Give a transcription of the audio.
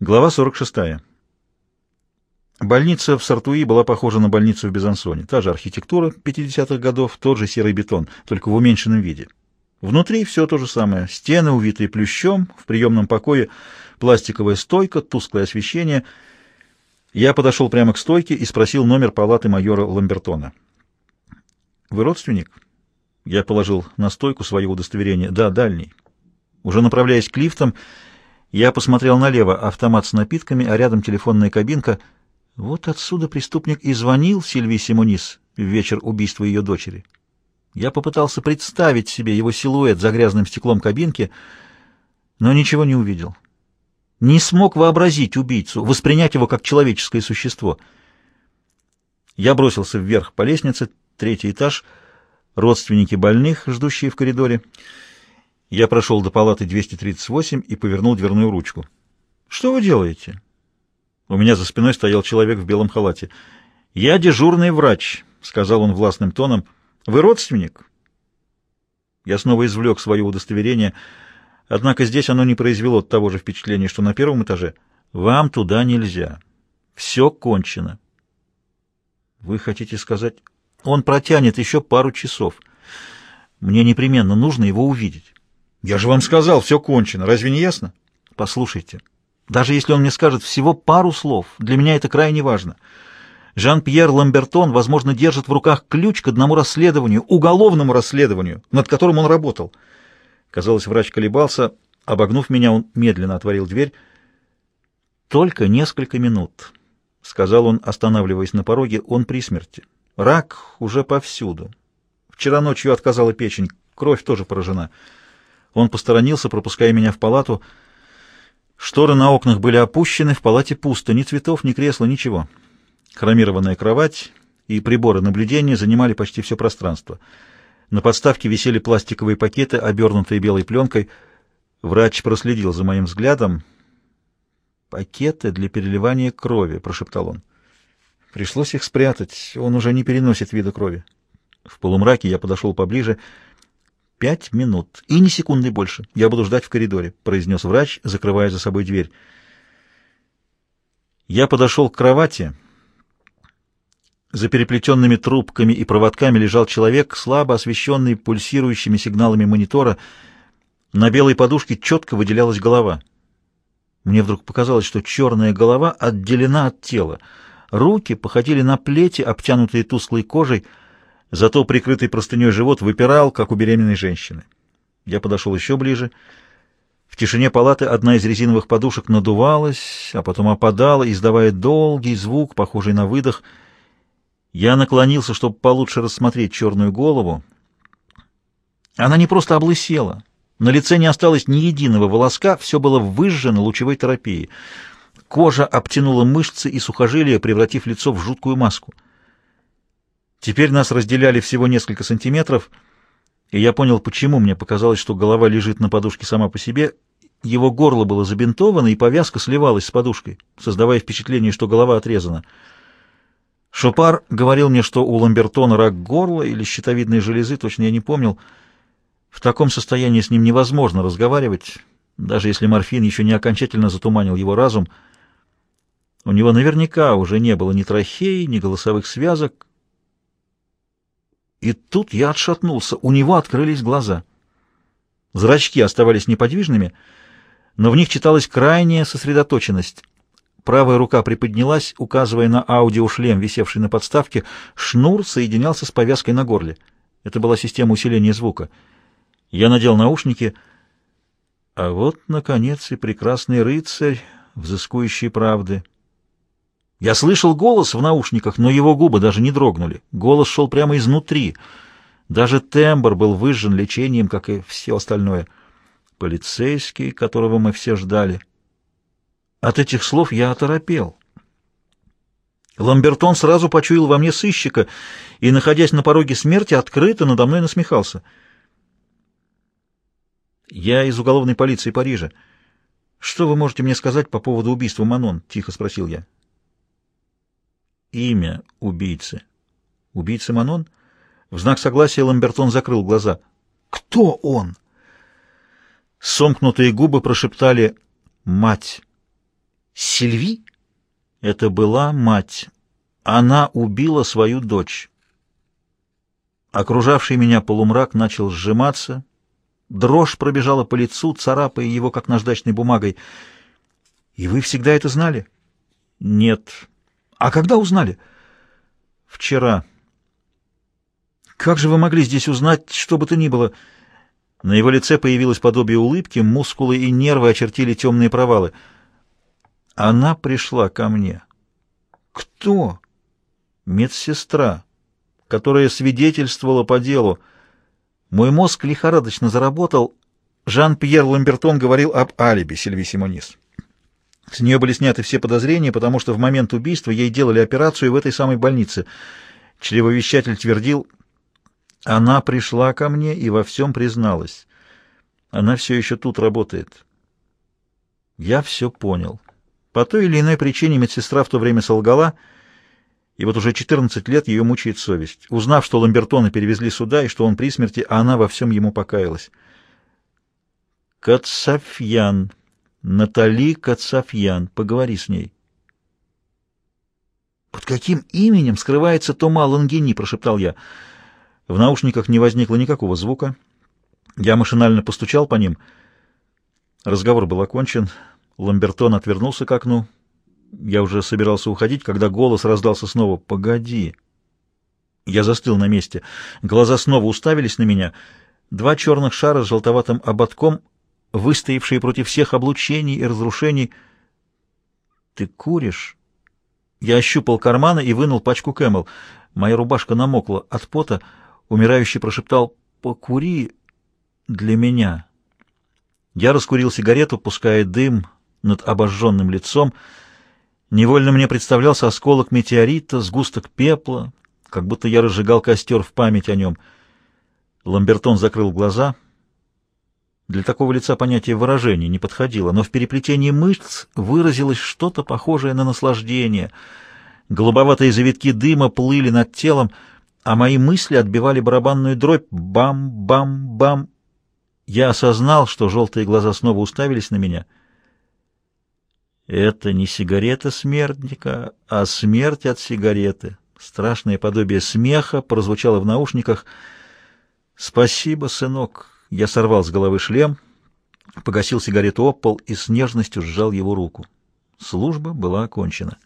Глава 46. Больница в Сартуи была похожа на больницу в Безансоне. Та же архитектура 50-х годов, тот же серый бетон, только в уменьшенном виде. Внутри все то же самое. Стены, увитые плющом, в приемном покое пластиковая стойка, тусклое освещение. Я подошел прямо к стойке и спросил номер палаты майора Ламбертона. «Вы родственник?» Я положил на стойку свое удостоверение. «Да, дальний». Уже направляясь к лифтам, я посмотрел налево, автомат с напитками, а рядом телефонная кабинка. Вот отсюда преступник и звонил Сильвии Симонис в вечер убийства ее дочери. Я попытался представить себе его силуэт за грязным стеклом кабинки, но ничего не увидел. Не смог вообразить убийцу, воспринять его как человеческое существо. Я бросился вверх по лестнице, третий этаж, родственники больных, ждущие в коридоре. Я прошел до палаты 238 и повернул дверную ручку. «Что вы делаете?» У меня за спиной стоял человек в белом халате. «Я дежурный врач», — сказал он властным тоном. «Вы родственник?» Я снова извлек свое удостоверение, однако здесь оно не произвело того же впечатления, что на первом этаже. «Вам туда нельзя. Все кончено». «Вы хотите сказать...» «Он протянет еще пару часов. Мне непременно нужно его увидеть». Я же вам сказал, все кончено. Разве не ясно? Послушайте, даже если он мне скажет всего пару слов, для меня это крайне важно. Жан-Пьер Ламбертон, возможно, держит в руках ключ к одному расследованию, уголовному расследованию, над которым он работал. Казалось, врач колебался. Обогнув меня, он медленно отворил дверь. «Только несколько минут», — сказал он, останавливаясь на пороге, — «он при смерти. Рак уже повсюду. Вчера ночью отказала печень, кровь тоже поражена». Он посторонился, пропуская меня в палату. Шторы на окнах были опущены, в палате пусто, ни цветов, ни кресла, ничего. Хромированная кровать и приборы наблюдения занимали почти все пространство. На подставке висели пластиковые пакеты, обернутые белой пленкой. Врач проследил за моим взглядом. «Пакеты для переливания крови», — прошептал он. Пришлось их спрятать, он уже не переносит вида крови. В полумраке я подошел поближе — Пять минут. И ни секунды больше. Я буду ждать в коридоре», — произнес врач, закрывая за собой дверь. Я подошел к кровати. За переплетенными трубками и проводками лежал человек, слабо освещенный пульсирующими сигналами монитора. На белой подушке четко выделялась голова. Мне вдруг показалось, что черная голова отделена от тела. Руки походили на плети, обтянутые тусклой кожей, Зато прикрытый простыней живот выпирал, как у беременной женщины. Я подошел еще ближе. В тишине палаты одна из резиновых подушек надувалась, а потом опадала, издавая долгий звук, похожий на выдох. Я наклонился, чтобы получше рассмотреть черную голову. Она не просто облысела. На лице не осталось ни единого волоска, все было выжжено лучевой терапией. Кожа обтянула мышцы и сухожилия, превратив лицо в жуткую маску. Теперь нас разделяли всего несколько сантиметров, и я понял, почему мне показалось, что голова лежит на подушке сама по себе. Его горло было забинтовано, и повязка сливалась с подушкой, создавая впечатление, что голова отрезана. Шопар говорил мне, что у Ламбертона рак горла или щитовидной железы, точно я не помнил. В таком состоянии с ним невозможно разговаривать, даже если морфин еще не окончательно затуманил его разум. У него наверняка уже не было ни трахеи, ни голосовых связок, и тут я отшатнулся, у него открылись глаза. Зрачки оставались неподвижными, но в них читалась крайняя сосредоточенность. Правая рука приподнялась, указывая на аудиошлем, висевший на подставке. Шнур соединялся с повязкой на горле. Это была система усиления звука. Я надел наушники. А вот, наконец, и прекрасный рыцарь, взыскующий правды. Я слышал голос в наушниках, но его губы даже не дрогнули. Голос шел прямо изнутри. Даже тембр был выжжен лечением, как и все остальное. Полицейский, которого мы все ждали. От этих слов я оторопел. Ламбертон сразу почуял во мне сыщика и, находясь на пороге смерти, открыто надо мной насмехался. «Я из уголовной полиции Парижа. Что вы можете мне сказать по поводу убийства Манон?» — тихо спросил я имя убийцы. Убийца Манон? В знак согласия Ламбертон закрыл глаза. Кто он? Сомкнутые губы прошептали «Мать». Сильви? Это была мать. Она убила свою дочь. Окружавший меня полумрак начал сжиматься. Дрожь пробежала по лицу, царапая его, как наждачной бумагой. «И вы всегда это знали?» «Нет». «А когда узнали?» «Вчера». «Как же вы могли здесь узнать, что бы то ни было?» На его лице появилось подобие улыбки, мускулы и нервы очертили темные провалы. Она пришла ко мне. Кто? Медсестра, которая свидетельствовала по делу. Мой мозг лихорадочно заработал. Жан-Пьер Ламбертон говорил об алиби Сильви Симонис. С нее были сняты все подозрения, потому что в момент убийства ей делали операцию в этой самой больнице. Чревовещатель твердил, она пришла ко мне и во всем призналась. Она все еще тут работает. Я все понял. По той или иной причине медсестра в то время солгала, и вот уже 14 лет ее мучает совесть. Узнав, что Ламбертона перевезли сюда и что он при смерти, она во всем ему покаялась. Кацафьян. Натали Кацафьян. Поговори с ней. «Под каким именем скрывается Тома Лангини?» — прошептал я. В наушниках не возникло никакого звука. Я машинально постучал по ним. Разговор был окончен. Ламбертон отвернулся к окну. Я уже собирался уходить, когда голос раздался снова «Погоди». Я застыл на месте. Глаза снова уставились на меня. Два черных шара с желтоватым ободком, выстоявшие против всех облучений и разрушений. «Ты куришь?» Я ощупал карманы и вынул пачку Camel. Моя рубашка намокла от пота. Умирающий прошептал «Покури для меня». Я раскурил сигарету, пуская дым над обожженным лицом. Невольно мне представлялся осколок метеорита, сгусток пепла, как будто я разжигал костер в память о нем. Ламбертон закрыл глаза. Для такого лица понятие выражения не подходило, но в переплетении мышц выразилось что-то похожее на наслаждение. Голубоватые завитки дыма плыли над телом — а мои мысли отбивали барабанную дробь. Бам-бам-бам. Я осознал, что желтые глаза снова уставились на меня. Это не сигарета смертника, а смерть от сигареты. Страшное подобие смеха прозвучало в наушниках. «Спасибо, сынок». Я сорвал с головы шлем, погасил сигарету об пол и с нежностью сжал его руку. Служба была окончена.